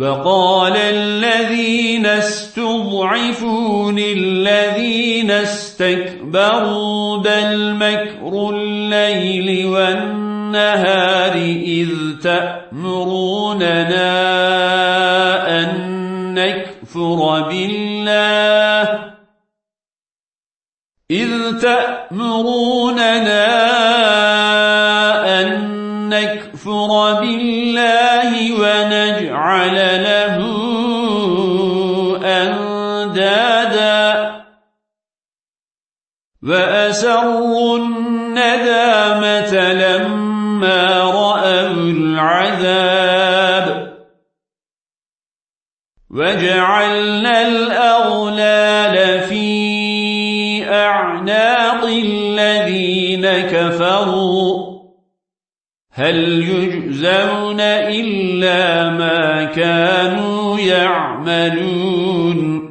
وقال الذين استضعفوا للذين استكبروا بل مكر الليل والنهار إذ تأمروننا أن نكفر بالله إذ تأمروننا نكفر بالله ونجعل له أندادا. وأسروا الندامة لما رأوا العذاب. وجعلنا الأغلال في أعناق الذين كفروا. هل يجزون إلا ما كانوا يعملون